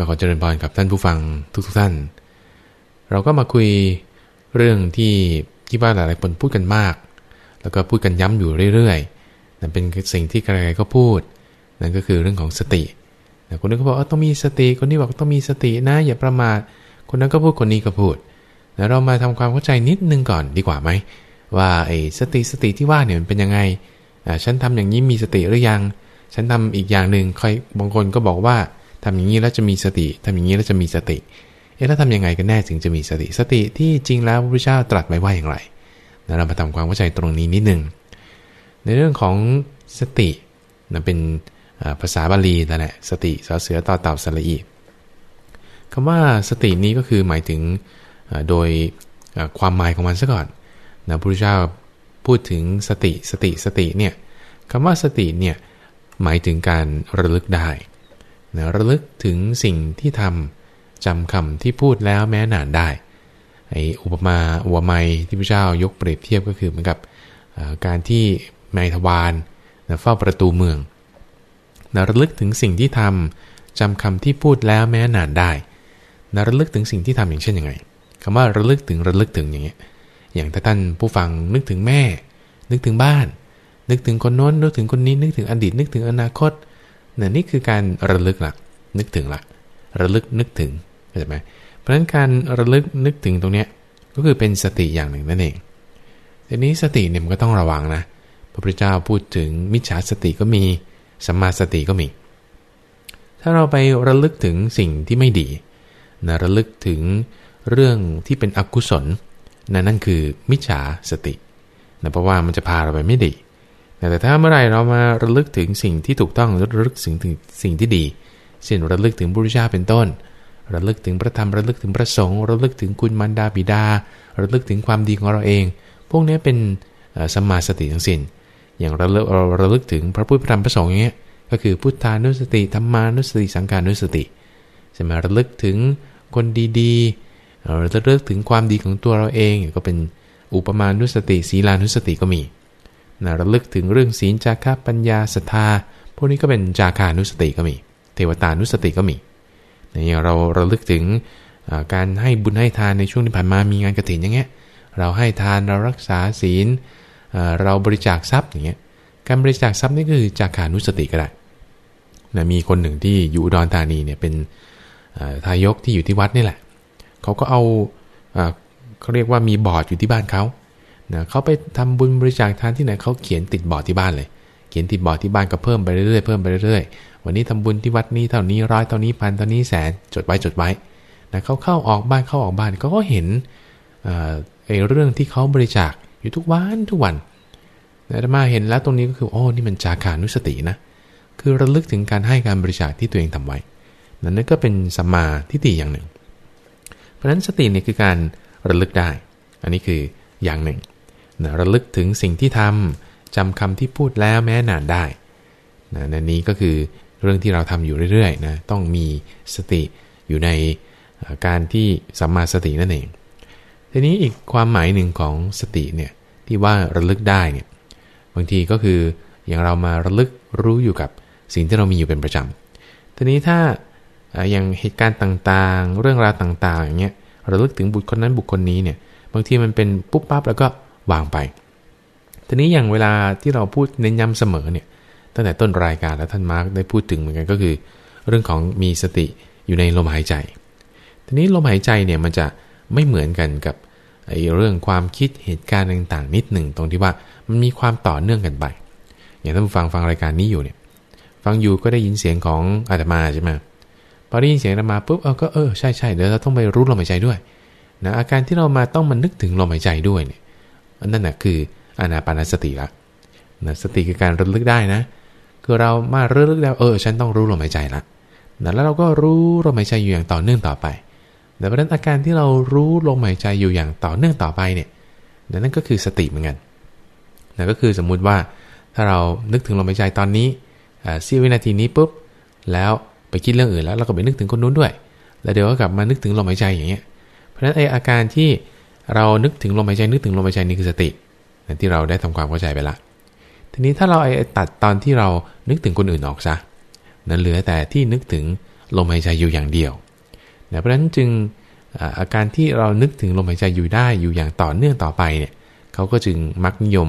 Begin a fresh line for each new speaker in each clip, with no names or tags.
ก็ขอเจริญพรกับท่านผู้ฟังทุกๆทท่าน เราก็มาคุยเรื่องที่ที่ว่าหลายๆคนพูดกันมาก แล้วก็พูดกันย้ำอยู่เรื่อยๆนั่นเป็นสิ่งที่ใครๆก็พูด นั่นก็คือเรื่องของสติคนนึงก็บอกว่าต้องมีสติ คนนี้บอกต้องมีสตินะอย่าประมาท คนนั้นก็พูดคนนี้ก็พูด แล้วเรามาทำความเข้าใจนิดนึงก่อนดีกว่าไหมว่าไอ้สติสติที่ว่าเนี่ยมันเป็นยังไงฉันทำอย่างนี้มีสติหรือยัง ฉันทำอีกอย่างหนึ่งใครบางคนก็บอกว่า ทำอย่างนี้แล้วจะมีสติทำอย่างนี้แล้วจะมีสติ เอ๊ะแล้วทำยังไงกันแน่ถึงจะมีสติ สติที่จริงแล้วพระพุทธเจ้าตรัสไว้ว่าอย่างไรเรามาทำความเข้าใจตรงนี้นิดนึง ในเรื่องของสตินะเป็นภาษาบาลีนั่นแหละสติสเสือต่อเต่าสระอีคำว่าสตินี้ก็คือหมายถึงโดยความหมายของมันซะก่อนนะพระพุทธเจ้าพูดถึงสติสติสติเนี่ยคำว่าสติเนี่ยหมายถึงการระลึกได้ นะระลึกถึงสิ่งที่ทำจำคำที่พูดแล้วแม้นานได้ไออุปมาอุปไมยที่พระเจ้ายกเปรียบเทียบก็คือเหมือนกับการที่นายทวารเฝ้าประตูเมืองนะระลึกถึงสิ่งที่ทำจำคำที่พูดแล้วแม้นานได้นะระลึกถึงสิ่งที่ทำอย่างเช่นยังไงคำว่าระลึกถึงระลึกถึงอย่างเงี้ยอย่างถ้าท่านผู้ฟังนึกถึงแม่ นึกถึงบ้าน นึกถึงคนโน้นนึกถึงคนนี้นึกถึงอดีตนึกถึงอนาคต นี่นี่คือการระลึกละนึกถึงละระลึกนึกถึงเข้าใจไหมเพราะฉะนั้นการระลึกนึกถึงตรงเนี้ยก็คือเป็นสติอย่างหนึ่งนั่นเองทีนี้สติเนี่ยมันก็ต้องระวังนะพระพุทธเจ้าพูดถึงมิจฉาสติก็มีสัมมาสติก็มี ถ้าเราไประลึกถึงสิ่งที่ไม่ดีนะระลึกถึงเรื่องที่เป็นอกุศลนะนั่นคือมิจฉาสตินะเพราะว่ามันจะพาเราไปไม่ดี แต่ถ้าเมื่อไรเรามาระลึกถึงสิ่งที่ถูกต้องระลึกถึงสิ่งที่ดีเช่นระลึกถึงบุรุษาเป็นต้น ระลึกถึงพระธรรมระลึกถึงพระสงฆ์ระลึกถึงคุณมารดาบิดา ระลึกถึงความดีของเราเอง พวกนี้เป็นสมาสติทั้งสิ้น อย่างราเราระลึกถึงพระพุทธธรรมพระสงฆ์อย่างเงี้ยก็คือพุทธานุสติธรรมานุสติสังการนุสติใช่ไหมระลึกถึงคนดีๆเราจะระลึกถึงความดีของตัวเราเองก็เป็นอุปมานุสติศีลานุสติก็มี นะระลึกถึงเรื่องศีลจาระปัญญาศรัทธาพวกนี้ก็เป็นจาคานุสติก็มี เทวตานุสติก็มีอย่างเราระลึกถึงการให้บุญให้ทานในช่วงที่ผ่านมามีงานกระถิ่นอย่างเงี้ยเราให้ทานเรารักษาศีลเราบริจาคทรัพย์อย่างเงี้ยการบริจาคทรัพย์นี่คือจากขานุสติก็ได้นะมีคนหนึ่งที่อยู่ดอนธานีเนี่ยเป็นทายกที่อยู่ที่วัดนี่แหละเขาก็เอาเขาเรียกว่ามีบอร์ดอยู่ที่บ้านเขา นะเขาไปทำบุญบริจาคทานที่ไหนเขาเขียนติดบอร์ดที่บ้านเลย เขียนติดบอร์ดที่บ้านก็เพิ่มไปเรื่อยๆเพิ่มไปเรื่อยๆวันนี้ทำบุญที่วัดนี้เท่านี้ร้อยเท่านี้พันเท่านี้แสนจดไว้จดไว้นะเขาเข้าออกบ้านเข้าออกบ้านเขาก็เห็นไอ้เรื่องที่เขาบริจาคอยู่ทุกวันทุกวันอาตมาเห็นแล้วตรงนี้ก็คือโอ้นี่มันจาขานุสตินะคือระลึกถึงการให้การบริจาคที่ตัวเองทำไว้ นั่นก็เป็นสัมมาทิฏฐิอย่างหนึ่ง เพราะฉะนั้นสติเนี่ยคือการระลึกได้ อันนี้คืออย่างหนึ่ง นะระลึกถึงสิ่งที่ทำจำคำที่พูดแล้วแม้นานได้นะนนี้ก็คือเรื่องที่เราทำอยู่เรื่อยๆนะต้องมีสติอยู่ในการที่สัมมาสตินั่นเอง ทีนี้อีกความหมายหนึ่งของสติเนี่ยที่ว่าระลึกได้เนี่ยบางทีก็คืออย่างเรามาระลึกรู้อยู่กับสิ่งที่เรามีอยู่เป็นประจำ ทีนี้ถ้าอย่างเหตุการณ์ต่างๆ เรื่องราวต่างๆอย่างเงี้ยระลึกถึงบุคคลนั้นบุคคลนี้เนี่ยบางทีมันเป็นปุ๊บปั๊บแล้วก็ วางไป ทีนี้อย่างเวลาที่เราพูดเน้นย้ำเสมอเนี่ยตั้งแต่ต้นรายการแล้วท่านมาร์กได้พูดถึงเหมือนกันก็คือ เรื่องของมีสติอยู่ในลมหายใจ ทีนี้ลมหายใจเนี่ยมันจะไม่เหมือนกันกับไอ้เรื่องความคิดเหตุการณ์ต่างๆ นิดหนึ่งตรงที่ว่ามันมีความต่อเนื่องกันไป อย่างท่านฟังฟังรายการนี้อยู่เนี่ย ฟังอยู่ก็ได้ยินเสียงของอาตมาใช่ไหมพอได้ยินเสียงอาตมาปุ๊บเออก็เออใช่ใช่เดี๋ยวเราต้องไปรู้ลมหายใจด้วยนะอาการที่เรามาต้องมานึกถึงลมหายใจด้วยเนี่ย อันั่นแหะคืออานาปานสติละนะสติคือการระลึกได้นะ คือเรามาระลึกแล้วเออ ฉันต้องรู้ลมหายใจละนะแล้วเราก็รู้ลมหายใจอยู่อย่างต่อเนื่องต่อไปแต่เพราะนั้นอาการที่เรารู้ลมหายใจอยู่อย่างต่อเนื่องต่อไปเนี่ยนั่นก็คือสติเหมือนกันนั่นก็คือสมมุติว่าถ้าเรานึกถึงลมหายใจตอนนี้เสี้ยววินาทีนี้ปุ๊บแล้วไปคิดเรื่องอื่นแล้วเราก็ไปนึกถึงคนนู้นด้วย แล้วเดี๋ยวก็กลับมานึกถึงลมหายใจอย่างเงี้ย เพราะฉะนั้นไออาการที่ เรานึกถึงลมหายใจนึกถึงลมหายใจนี่คือสติที่เราได้ทำความเข้าใจไปละ ทีนี้ถ้าเราไอตัดตอนที่เรานึกถึงคนอื่นออกซะนั้นเหลือแต่ที่นึกถึงลมหายใจอยู่อย่างเดียวนะเพราะฉะนั้นจึงอาการที่เรานึกถึงลมหายใจอยู่ได้อยู่อย่างต่อเนื่องต่อไปเนี่ยเขาก็จึงมักนิยม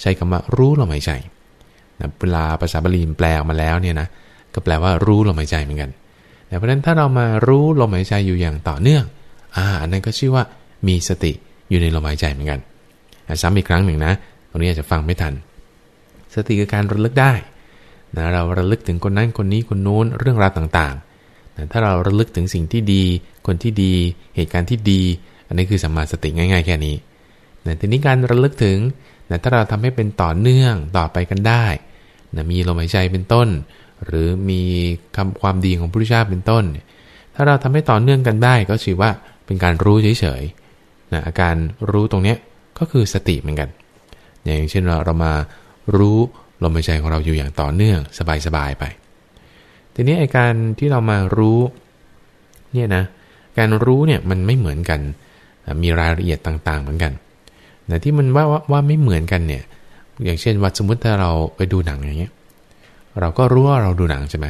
ใช้คำว่ารู้ลมหายใจนะเวลาภาษาบาลีแปลออกมาแล้วเนี่ยนะก็แปลว่ารู้ลมหายใจเหมือนกัน แต่เพราะฉะนั้นถ้าเรามารู้ลมหายใจอยู่อย่างต่อเนื่องอ่าอันนั้นก็ชื่อว่า มีสติอยู่ในลมหายใจเหมือนกันซ้ำอีกครั้งหนึ่งนะ ตรงนี้อาจจะฟังไม่ทัน สติคือการระลึกได้นะเราระลึกถึงคนนั้นคนนี้คนโน้นเรื่องราวต่างๆนะถ้าเราระลึกถึงสิ่งที่ดี คนที่ดี เหตุการณ์ที่ดี อันนี้คือสัมมาสติง่ายๆ แค่นี้นะทีนี้การระลึกถึงนะถ้าเราทำให้เป็นต่อเนื่องต่อไปกันได้นะมีลมหายใจเป็นต้น หรือมีคำความดีของพระพุทธเจ้าเป็นต้น ถ้าเราทำให้ต่อเนื่องกันได้ก็ชื่อว่าเป็นการรู้เฉยๆ นะอาการรู้ตรงนี้ก็คือสติเหมือนกัน อย่างเช่นเราเรามารู้ลมหายใจของเราอยู่อย่างต่อเนื่องสบายๆไป ทีนี้ไอการที่เรามารู้เนี่ยนะการรู้เนี่ยมันไม่เหมือนกัน มีรายละเอียดต่างๆเหมือนกันแต่ที่มันว่าว่าไม่เหมือนกันเนี่ยอย่างเช่นว่าสมมติถ้าเราไปดูหนังอย่างเงี้ยเราก็รู้ว่าเราดูหนังใช่ไหม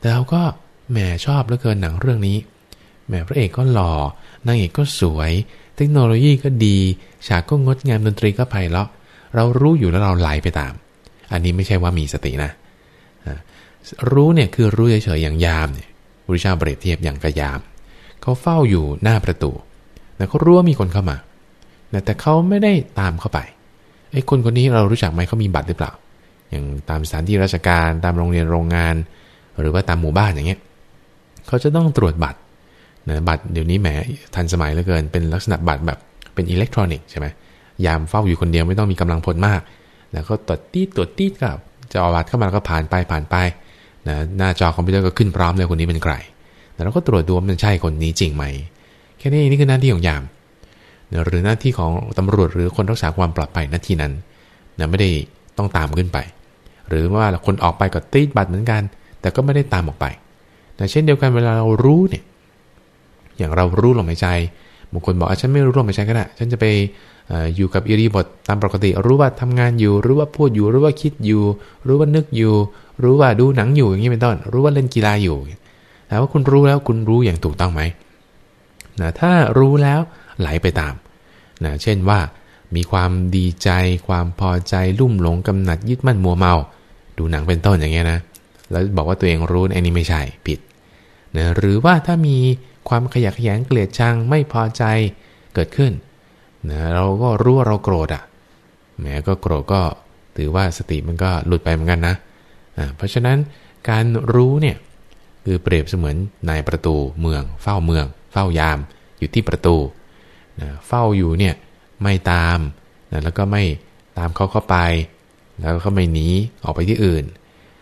แต่เราก็แหมชอบเหลือเกินหนังเรื่องนี้แหมพระเอกก็หล่อนางเอกก็สวย เทคโนโลยีก็ดี ฉากก็งดงามดนตรีก็ไพเราะ เรารู้อยู่แล้วเราไหลไปตาม อันนี้ไม่ใช่ว่ามีสตินะ รู้เนี่ยคือรู้เฉยๆอย่างยามเนี่ยพระเจ้าเปรียบเทียบอย่างกระยาม เขาเฝ้าอยู่หน้าประตูแต่เขารู้ว่ามีคนเข้ามา แต่เขาไม่ได้ตามเข้าไปไอ้คนคนนี้เรารู้จักไหมเขามีบัตรหรือเปล่า อย่างตามสถานที่ราชการตามโรงเรียนโรงงาน หรือว่าตามหมู่บ้านอย่างเงี้ย เขาจะต้องตรวจบัตร นะบัตรเดี๋ยวนี้แหมทันสมัยเหลือเกิน เป็นลักษณะบัตรแบบเป็นอิเล็กทรอนิกส์ใช่ไหมยามเฝ้าอยู่คนเดียวไม่ต้องมีกำลังพลมาก แล้วก็ตรวจตีตรวจตีก็จะเอาบัตรเข้ามาแล้วก็ผ่านไปผ่านไปนะหน้าจอคอมพิวเตอร์ก็ขึ้นพร้อมเลยคนนี้เป็นใครแล้วเราก็ตรวจดูว่ามันใช่คนนี้จริงไหม แค่นี้นี่คือหน้าที่ของยามนะหรือหน้าที่ของตำรวจหรือคนรักษาความปลอดภัยหน้าที่นั้นนะไม่ได้ต้องตามขึ้นไป หรือว่าคนออกไปก็ตีบัตรเหมือนกัน แต่ก็ไม่ได้ตามออกไปแต่เช่นเดียวกันเวลาเรารู้เนี่ย อย่างเรารู้ลมหายใจบางคนบอกฉันไม่รู้ลมหายใจก็ได้ฉันจะไปอยู่กับอิริบทตามปกติ รู้ว่าทำงานอยู่ รู้ว่าพูดอยู่ รู้ว่าคิดอยู่ รู้ว่านึกอยู่ รู้ว่าดูหนังอยู่อย่างนี้เป็นต้น รู้ว่าเล่นกีฬาอยู่แต่ว่าคุณรู้แล้วคุณรู้อย่างถูกต้องไหมนะถ้ารู้แล้วไหลไปตามนะเช่นว่า มีความดีใจ ความพอใจลุ่มหลงกำหนัดยึดมั่นมัวเมา ดูหนังเป็นต้นอย่างเงี้ยนะ แล้วบอกว่าตัวเองรู้อันนี้ไม่ใช่ผิดนะหรือว่าถ้ามี ความขยะแขยงเกลียดชังไม่พอใจเกิดขึ้นนะเราก็รู้ว่าเราโกรธอะแม้ก็โกรธก็ถือว่าสติมันก็หลุดไปเหมือนกันนะะเพราะฉะนั้นการรู้เนี่ยคือเปรียบเสมือนนายประตูเมือง เฝ้าเมือง เฝ้ายามอยู่ที่ประตูนะเฝ้าอยู่เนี่ยไม่ตามนะแล้วก็ไม่ตามเขาเข้าไป แล้วก็ไม่หนีออกไปที่อื่น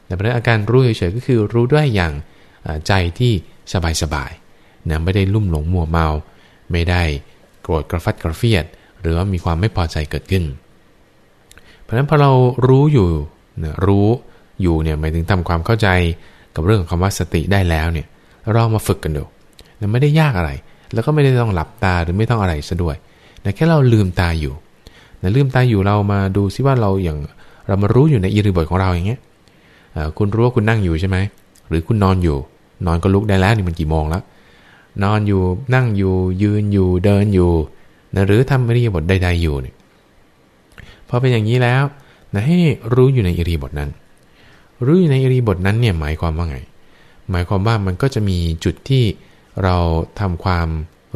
แต่เพราะอาการรู้เฉยๆก็คือรู้ด้วยอย่างใจที่สบายๆ นะไม่ได้ลุ่มหลงมัวเมา ไม่ได้โกรธกระฟัดกระเฟียด หรือว่ามีความไม่พอใจเกิดขึ้น เพราะฉะนั้นพอเรารู้อยู่นะรู้อยู่เนี่ยหมายถึงทำความเข้าใจกับเรื่องของคำว่าสติได้แล้วเนี่ยเรามาฝึกกันดูนะไม่ได้ยากอะไร แล้วก็ไม่ได้ต้องหลับตาหรือไม่ต้องอะไรซะด้วยนะแค่เราลืมตาอยู่นะลืมตาอยู่เรามาดูซิว่าเราอย่างเรามารู้อยู่ในอิริบทของเราอย่างเงี้ยคุณรู้ว่าคุณนั่งอยู่ใช่ไหมหรือคุณนอนอยู่ นอนก็ลุกได้แล้วนี่มันกี่โมงแล้ว นอนอยู่นั่งอยู่ยืนอยู่เดินอยู่นะหรือทำอิริยาบถใดๆอยู่เนี่ยพอเป็นอย่างนี้แล้วนะให้รู้อยู่ในอิริยาบถนั้น รู้อยู่ในอิริยาบถนั้นเนี่ยหมายความว่าไง หมายความว่ามันก็จะมีจุดที่เราทำความ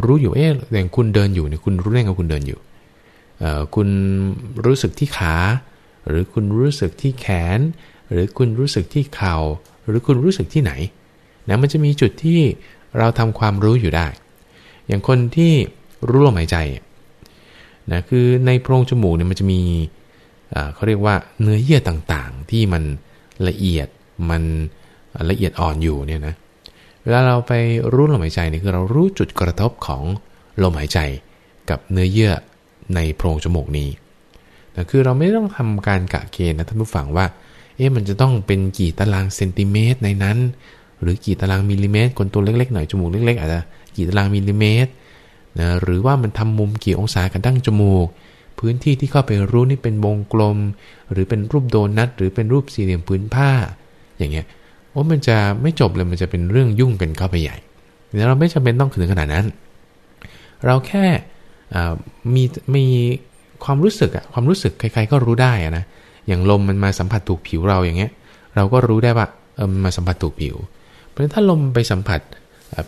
รู้อยู่เอ๊ะอย่างคุณเดินอยู่เนี่ยคุณรู้ได้ไงคุณเดินอยู่คุณรู้สึกที่ขา หรือคุณรู้สึกที่แขน หรือคุณรู้สึกที่เข่า หรือคุณรู้สึกที่ไหนนะมันจะมีจุดที่ เราทำความรู้อยู่ได้ อย่างคนที่รู้ลมหายใจนะคือในโพรงจมูกเนี่ยมันจะมีเขาเรียกว่าเนื้อเยื่อต่างๆ ที่มันละเอียดมันละเอียดอ่อนอยู่เนี่ยนะเวลาเราไปรู้ลมหายใจเนี่ยคือเรารู้จุดกระทบของลมหายใจกับเนื้อเยื่อในโพรงจมูกนี้นะคือเราไม่ต้องทำการกะเกณฑ์นะท่านผู้ฟังว่า เอ๊ะมันจะต้องเป็นกี่ตารางเซนติเมตรในนั้น หรือกี่ตารางมิลลิเมตรคนตัวเล็กๆหน่อยจมูกเล็กๆอาจจะกี่ตารางมิลลิเมตรนะหรือว่ามันทำมุมกี่องศากันดั้งจมูก พื้นที่ที่เข้าไปรู้นี่เป็นวงกลม หรือเป็นรูปโดนัทหรือเป็นรูปสี่เหลี่ยมพื้นผ้า อย่างเงี้ยโอ้มันจะไม่จบเลยมันจะเป็นเรื่องยุ่งกันเข้าไปใหญ่แต่เราไม่จำเป็นต้องถึงขนาดนั้น เราแค่มีมีความรู้สึกอะความรู้สึกใครๆก็รู้ได้อะนะอย่างลมมันมาสัมผัสถูกผิวเราอย่างเงี้ย เราก็รู้ได้ว่าเออมันมาสัมผัสถูกผิว เพราะฉะนั้นถ้าลมไปสัมผัส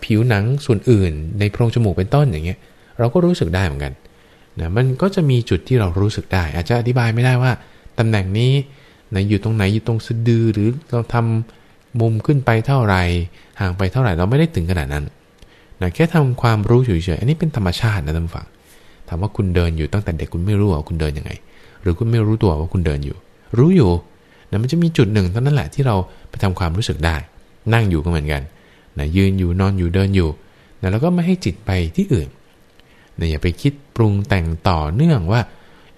ผิวหนังส่วนอื่น ในโพรงจมูกเป็นต้นอย่างเงี้ย เราก็รู้สึกได้เหมือนกันนะมันก็จะมีจุดที่เรารู้สึกได้ อาจจะอธิบายไม่ได้ว่าตำแหน่งนี้นะอยู่ตรงไหนอยู่ตรงสะดือหรือเราทำมุมขึ้นไปเท่าไหร่ห่างไปเท่าไหร่เราไม่ได้ถึงขนาดนั้นนะแค่ทำความรู้เฉยๆอันนี้เป็นธรรมชาตินะท่านฟังถามว่าคุณเดินอยู่ตั้งแต่เด็กคุณไม่รู้ว่าคุณเดินยังไง หรือคุณไม่รู้ตัวว่าคุณเดินอยู่ รู้อยู่นะมันจะมีจุดหนึ่งเท่านั้นแหละที่เราไปทำความรู้สึกได้ นั่งอยู่ก็เหมือนกันนะยืนอยู่นอนอยู่เดินอยู่นะแล้วก็ไม่ให้จิตไปที่อื่นนะอย่าไปคิดปรุงแต่งต่อเนื่องว่า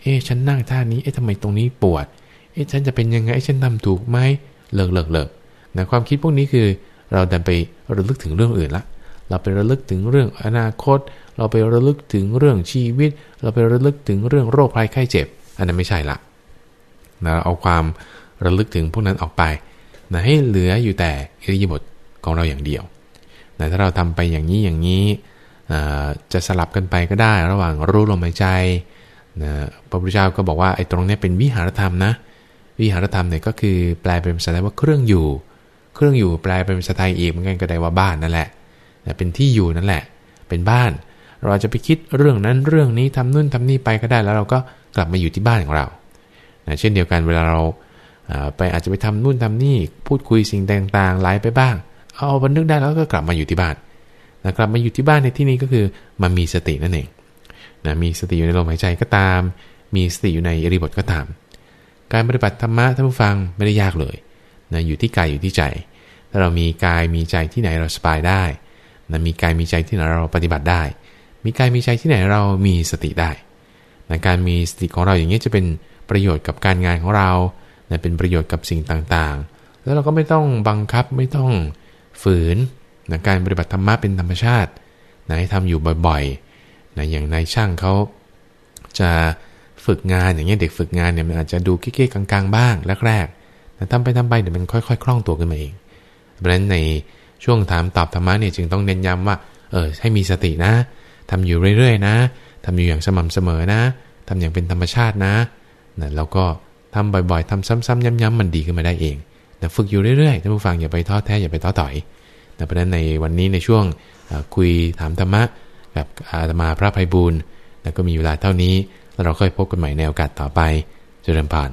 เอ๊ะฉันนั่งท่านี้ เอ๊ะทำไมตรงนี้ปวด เอ๊ะฉันจะเป็นยังไง ฉันทำถูกไหมเลิกเลิกเลิกนะความคิดพวกนี้คือเราดันไประลึกถึงเรื่องอื่นละ เราไประลึกถึงเรื่องอนาคต เราไประลึกถึงเรื่องชีวิต เราไประลึกถึงเรื่องโรคภัยไข้เจ็บ อันนั้นไม่ใช่ละนะเอาความระลึกถึงพวกนั้นออกไป นะให้เหลืออยู่แต่อิริยาบถของเราอย่างเดียวนะถ้าเราทำไปอย่างนี้อย่างนี้จะสลับกันไปก็ได้ระหว่างรู้ลมหายใจนะพระพุทธเจ้าก็บอกว่าไอ้ตรงนี้เป็นวิหารธรรมนะ วิหารธรรมเนี่ยก็คือแปลเป็นภาษาไทยว่าเครื่องอยู่ เครื่องอยู่แปลเป็นภาษาไทยอีกเหมือนกันก็ได้ว่าบ้านนั่นแหละเป็นที่อยู่นั่นแหละ เป็นบ้าน เราจะไปคิดเรื่องนั้นเรื่องนี้ทำนู่นทำนี่ไปก็ได้แล้วเราก็กลับมาอยู่ที่บ้านของเรานะเช่นเดียวกันเวลาเรา ไปอาจจะไปทำนู่นทำนี่พูดคุยสิ่งต่างๆไหลไปบ้าง เอาบันทึกได้แล้วก็กลับมาอยู่ที่บ้านนะกลับมาอยู่ที่บ้านในที่นี้ก็คือมามีสตินั่นเองนะมีสติอยู่ในลมหายใจก็ตาม มีสติอยู่ในอริบทก็ตาม การปฏิบัติธรรมะท่านผู้ฟังไม่ได้ยากเลยนะอยู่ที่กายอยู่ที่ใจ ถ้าเรามีกายมีใจที่ไหนเราสบายได้นะมีกายมีใจที่ไหนเราปฏิบัติได้ มีกายมีใจที่ไหนเรามีสติได้นะการมีสติของเราอย่างนี้จะเป็นประโยชน์กับการงานของเรา นะเป็นประโยชน์กับสิ่งต่างๆ แล้วเราก็ไม่ต้องบังคับไม่ต้องฝืนนะการปฏิบัติธรรมะเป็นธรรมชาตินะให้ทำอยู่บ่อยๆนะอย่างนายช่างเขาจะฝึกงานอย่างเงี้ยเด็กฝึกงานเนี่ยมันอาจจะดูเก๊ๆกลางๆ บ้างแรกๆแต่ทำไปทำไปเดี๋ยวมันค่อยๆคล่องตัวขึ้นมาเอง เพราะฉะนั้นในช่วงถามตอบธรรมะเนี่ยจึงต้องเน้นย้ำว่าเออให้มีสตินะทำอยู่เรื่อยๆนะทำอยู่อย่างสม่ำเสมอนะทำอย่างเป็นธรรมชาตินะนะแล้วก็ ทำบ่อยๆทำซ้ำๆย้ำๆมันดีขึ้นมาได้เองนะฝึกอยู่เรื่อยๆท่านผู้ฟังอย่าไปท้อแท้อย่าไปท้อถอยนะเพราะนั้นในวันนี้ในช่วงคุยถามธรรมะกับอาตมาพระภัยบูรณ์ก็มีเวลาเท่านี้แล้วเราค่อยพบกันใหม่ในโอกาสต่อไปเจริญพาน